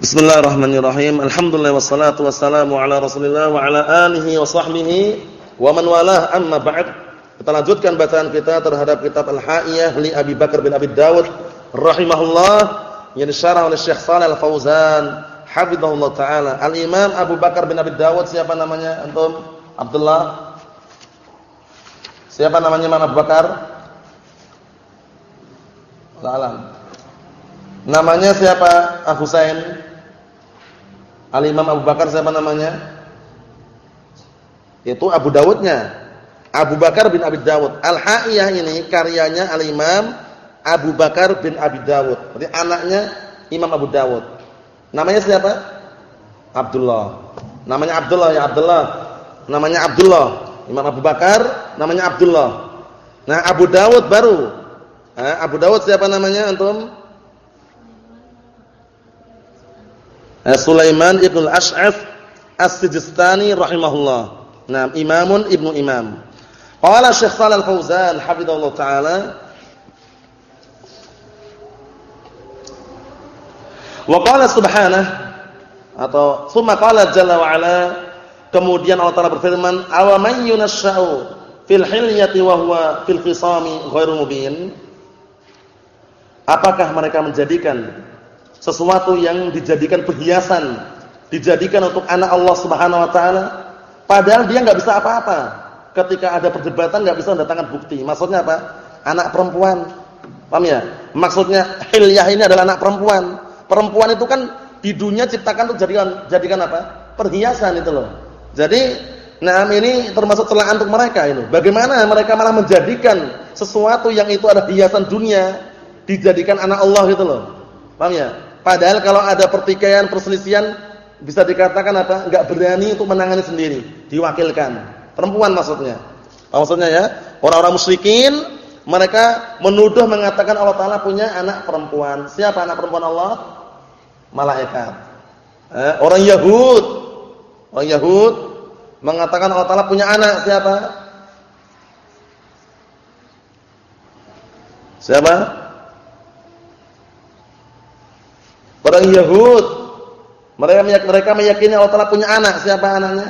Bismillahirrahmanirrahim. Alhamdulillah wassalatu wassalamu ala Rasulillah wa ala alihi wa sahbihi wa man walah amma ba'd. Kita lanjutkan bacaan kita terhadap kitab Al-Ha'iyah li Abi Bakar bin Abi Dawud rahimahullah yang disyarah oleh Syekh Shalal Al-Fauzan hafizahullah taala. Al-Imam Abu Bakar bin Abi Dawud siapa namanya antum? Abdullah. Siapa namanya Imam Abu Bakar? Alam. Namanya siapa? Abu Husain. Al-Imam Abu Bakar siapa namanya? Itu Abu Dawudnya. Abu Bakar bin Abi Dawud. Al-Ha'iyah ini karyanya Al-Imam Abu Bakar bin Abi Dawud. Berarti anaknya Imam Abu Dawud. Namanya siapa? Abdullah. Namanya Abdullah ya Abdullah. Namanya Abdullah. Imam Abu Bakar namanya Abdullah. Nah, Abu Dawud baru. Abu Dawud siapa namanya antum? Sulaiman ibn al-Ash'af As-Sijistani rahimahullah. Nah, imamun ibnu imam. Qala Syekh Shalal Fauzan hafizallahu taala Wa qala subhanahu atau summa qala jalla wa ala kemudian Allah Taala berfirman aw man yunasya'u fil hilyati wa huwa fil khisami ghairu mubin Apakah mereka menjadikan sesuatu yang dijadikan perhiasan, dijadikan untuk anak Allah Subhanahu wa taala, padahal dia nggak bisa apa-apa. Ketika ada perdebatan nggak bisa mendatangkan bukti. Maksudnya apa? Anak perempuan. Paham ya? Maksudnya hilyah ini adalah anak perempuan. Perempuan itu kan di dunia ciptakan untuk jadikan jadikan apa? Perhiasan itu loh. Jadi, nah ini termasuk celaan untuk mereka itu. Bagaimana mereka malah menjadikan sesuatu yang itu ada hiasan dunia dijadikan anak Allah gitu loh. Paham ya? Padahal kalau ada pertikaian, perselisihan bisa dikatakan apa? Enggak berani untuk menangani sendiri, diwakilkan. Perempuan maksudnya. Maksudnya ya, orang-orang musyrikin mereka menuduh mengatakan Allah taala punya anak perempuan. Siapa anak perempuan Allah? Malaikat. Eh, orang Yahud. Orang Yahud mengatakan Allah taala punya anak. Siapa? Siapa? Orang Yahud mereka mereka meyakini Allah Taala punya anak. Siapa anaknya?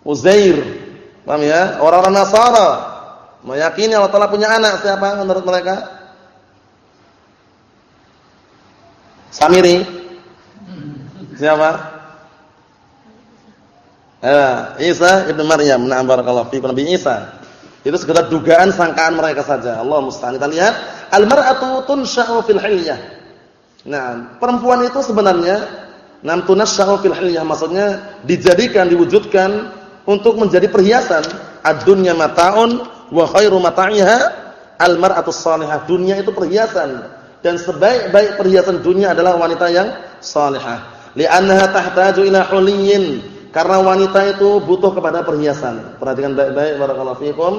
Uzair. Paham ya? Orang-orang Nasara meyakini Allah Taala punya anak. Siapa menurut mereka? Samiri. Siapa? Eh, Isa ibnu Maryam. Na'am barakallahu fiikum Isa. Itu sekedar dugaan sangkaan mereka saja. Allah musta'an. Kita lihat, al-mar'atu tunsha'u fil hilyah. Nah, perempuan itu sebenarnya nam tunasha'u fil hilyah maksudnya dijadikan, diwujudkan untuk menjadi perhiasan. Ad-dunya mata'un wa khairu mata'iha al-mar'atu salihah. Dunia itu perhiasan dan sebaik-baik perhiasan dunia adalah wanita yang salihah. Li'annaha tahtaju ila huliyyin karena wanita itu butuh kepada perhiasan. Perhatikan baik-baik barakallahu fikum.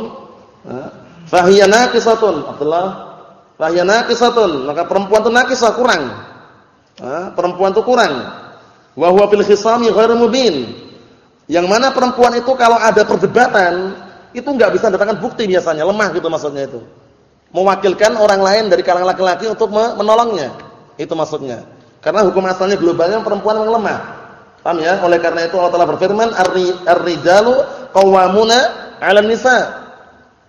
Fahiya naqisatun. Abdullah. Fahiya naqisatun. Maka perempuan itu naqisah kurang. perempuan itu kurang. Wa huwa fil khisami ghairu mubin. Yang mana perempuan itu kalau ada perdebatan, itu enggak bisa mendatangkan bukti biasanya, lemah gitu maksudnya itu. Mewakilkan orang lain dari kalangan laki-laki untuk menolongnya. Itu maksudnya. Karena hukum asalnya globalnya perempuan memang lemah. Paham ya? Oleh karena itu Allah Taala berfirman, "Ar-rijalu qawwamuna 'alan nisa."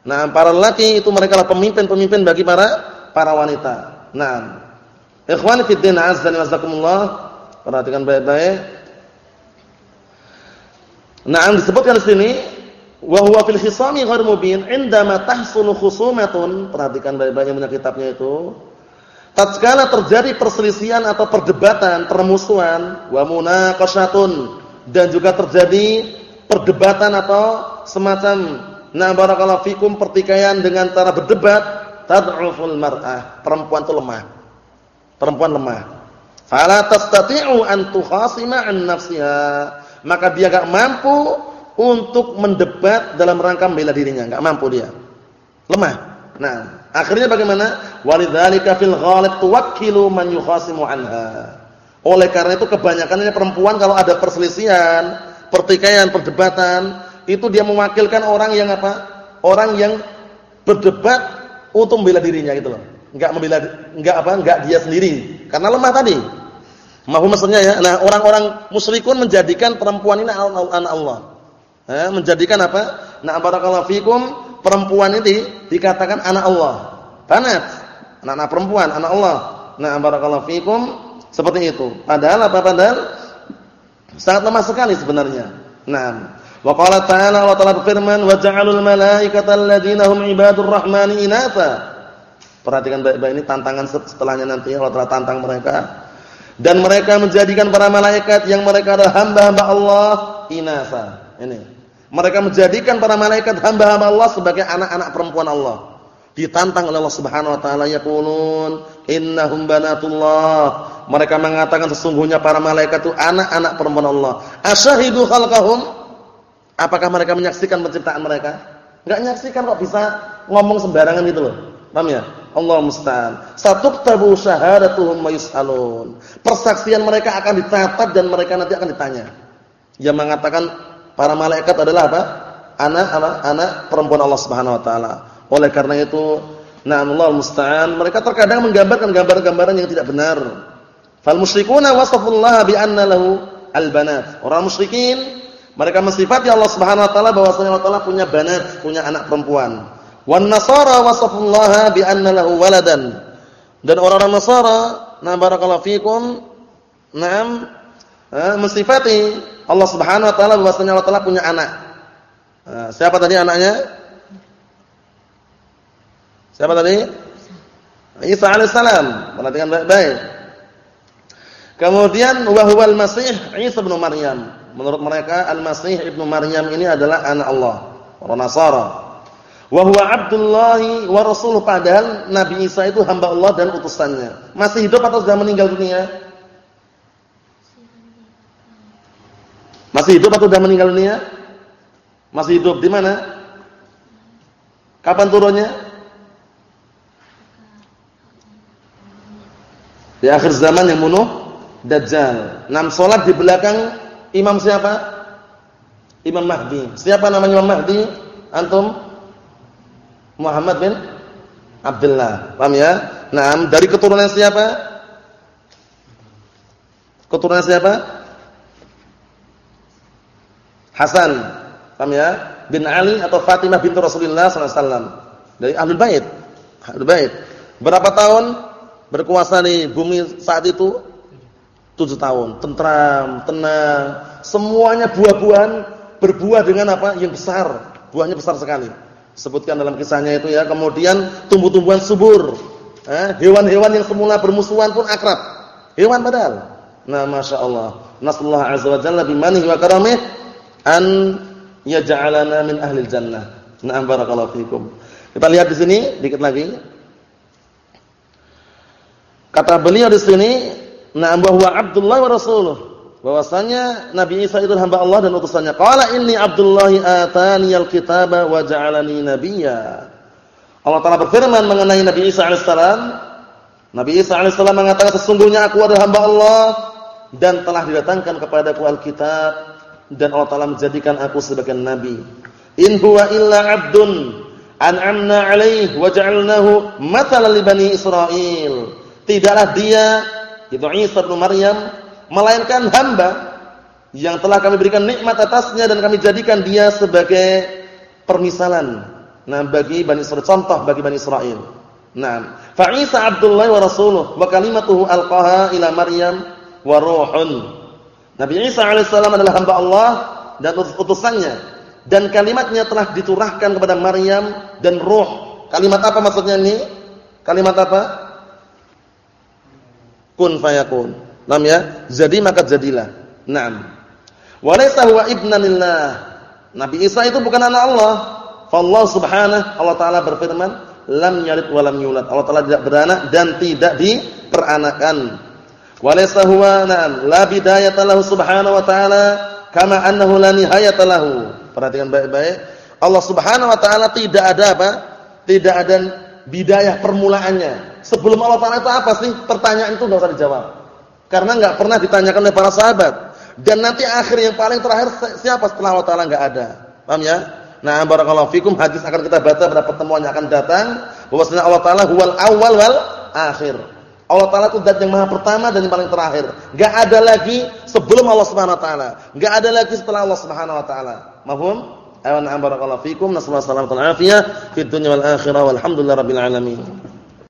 Nah, para lelaki itu mereka lah pemimpin-pemimpin bagi para para wanita. Nah, ikhwan fi din azza wa jazakumullah, perhatikan baik-baik. Nah, disebutkan di sini wa huwa fil khisami ghair mubin indama tahsulu khusumatun, perhatikan baik-baik punya kitabnya itu tatkala terjadi perselisihan atau perdebatan, permusuhan, wa munaqashatun dan juga terjadi perdebatan atau semacam na barakallahu fikum pertikaian dengan cara berdebat, tad'uful mar'ah, perempuan itu lemah. Perempuan lemah. Fala tastati'u an tukhasima an nafsiha. Maka dia enggak mampu untuk mendebat dalam rangka membela dirinya, enggak mampu dia. Lemah. Nah, Akhirnya bagaimana? Walidzalika fil ghalib tuwakkilu man yukhasimu anha. Oleh karena itu kebanyakannya perempuan kalau ada perselisihan, pertikaian, perdebatan, itu dia mewakilkan orang yang apa? Orang yang berdebat untuk membela dirinya gitu loh. Enggak membela enggak apa? Enggak dia sendiri. Karena lemah tadi. Mahum maksudnya ya. Nah, orang-orang musyrikun menjadikan perempuan ini anak Allah. Eh, menjadikan apa? Nah, barakallahu fikum, perempuan ini dikatakan anak Allah. Banat. Anak-anak perempuan, anak Allah. Nah, barakallahu fikum seperti itu. Padahal apa padahal sangat lemah sekali sebenarnya. Nah, wa qala ta'ala wa ta'ala berfirman wa ja'alul malaikata alladziina hum ibadur rahmani inatha. Perhatikan baik-baik ini tantangan setelahnya nanti Allah telah tantang mereka dan mereka menjadikan para malaikat yang mereka adalah hamba-hamba Allah inasa. Ini. Mereka menjadikan para malaikat hamba-hamba Allah sebagai anak-anak perempuan Allah. Ditantang oleh Allah Subhanahu wa taala yaqulun innahum banatullah. Mereka mengatakan sesungguhnya para malaikat itu anak-anak perempuan Allah. Asyahidu khalqahum? Apakah mereka menyaksikan penciptaan mereka? Enggak menyaksikan kok bisa ngomong sembarangan gitu loh. Paham ya? Allah musta'an. Satuktabu syahadatuhum wa yus'alun. Persaksian mereka akan dicatat dan mereka nanti akan ditanya. Yang mengatakan para malaikat adalah apa? Anak apa? Anak perempuan Allah Subhanahu wa taala. Oleh karena itu, na'am Allah musta'an, mereka terkadang menggambarkan gambar-gambaran yang tidak benar. Fal musyrikuna wasafullaha bi anna lahu al-banat. Orang musyrikin mereka mensifati Allah Subhanahu wa taala bahwasanya Allah taala punya banat, punya anak perempuan. Wan Nasara wasafullaha bi anna lahu waladan. Dan orang-orang Nasara, na barakallahu fikum, na'am, eh, mensifati Allah Subhanahu wa taala bahwasanya Allah taala punya anak. Nah, siapa tadi anaknya? Siapa tadi? Isa alaihissalam. Perhatikan baik-baik. Kemudian wa huwal masih Isa bin Maryam. Menurut mereka Al-Masih ibnu Maryam ini adalah anak Allah. Orang Nasara. Wa huwa Abdullahi wa Rasuluh padahal Nabi Isa itu hamba Allah dan utusannya. Masih hidup atau sudah meninggal dunia? Masih hidup atau sudah meninggal dunia? Masih hidup di mana? Kapan turunnya? Di akhir zaman yang bunuh Dajjal. Enam solat di belakang imam siapa? Imam Mahdi. Siapa namanya Imam Mahdi? Antum? Muhammad bin Abdullah. Paham ya? Nah, dari keturunan siapa? Keturunan siapa? Hasan. Paham ya? Bin Ali atau Fatimah bintu Rasulullah sallallahu alaihi wasallam. Dari Ahlul Bait. Ahlul Bait. Berapa tahun berkuasa di bumi saat itu? Tujuh tahun. Tentram, tenang. Semuanya buah-buahan berbuah dengan apa? Yang besar. Buahnya besar sekali sebutkan dalam kisahnya itu ya. Kemudian tumbuh-tumbuhan subur. hewan-hewan yang semula bermusuhan pun akrab. Hewan padahal. Nah, Masya Allah. Nasallahu azza wa jalla bimanihi wa karamih an yaj'alana min ahli jannah. Na'am barakallahu fikum. Kita lihat di sini dikit lagi. Kata beliau di sini, na'am bahwa Abdullah wa rasuluh bahwasanya Nabi Isa itu hamba Allah dan utusannya. Qala inni Abdullahi atani al-kitaba wa ja'alani nabiyya. Allah Taala berfirman mengenai Nabi Isa alaihissalam. Nabi Isa alaihissalam mengatakan sesungguhnya aku adalah hamba Allah dan telah didatangkan kepadaku Alkitab dan Allah Taala menjadikan aku sebagai nabi. In huwa illa 'abdun an'amna 'alaihi wa ja'alnahu mathalan li bani Israil. Tidaklah dia itu Isa bin Maryam melainkan hamba yang telah kami berikan nikmat atasnya dan kami jadikan dia sebagai permisalan. Nah, bagi Bani Israel contoh bagi Bani Israel. Nah, fa Isa Abdullah wa rasuluh wa kalimatuhu alqaha ila Maryam wa ruhun. Nabi Isa alaihissalam adalah hamba Allah dan utusannya dan kalimatnya telah diturahkan kepada Maryam dan ruh. Kalimat apa maksudnya ini? Kalimat apa? Kun fayakun. Nam ya? Jadi maka jadilah. Naam. Walaysa huwa ibnanillah. Nabi Isa itu bukan anak Allah. Fallahu subhanahu Allah taala berfirman, lam yalid wa lam yulad. Allah taala tidak beranak dan tidak diperanakan. Walaysa huwa na'am la bidayata lahu subhanahu wa ta'ala kama annahu la nihayata lahu. Perhatikan baik-baik. Allah Subhanahu wa taala tidak ada apa? Tidak ada bidayah permulaannya. Sebelum Allah taala itu apa sih? Pertanyaan itu enggak usah dijawab. Karena enggak pernah ditanyakan oleh para sahabat. Dan nanti akhir yang paling terakhir siapa setelah Allah Taala enggak ada. Paham ya? Nah, barakallahu fikum hadis akan kita baca pada pertemuan yang akan datang bahwasanya Allah Taala huwal awal wal akhir. Allah taala itu zat yang maha pertama dan yang paling terakhir. Enggak ada lagi sebelum Allah Subhanahu wa taala. Enggak ada lagi setelah Allah Subhanahu wa taala. Mahum? Ayo na'am barakallahu fikum. Nasallahu alaihi wasallam fid dunya wal akhirah walhamdulillahirabbil alamin.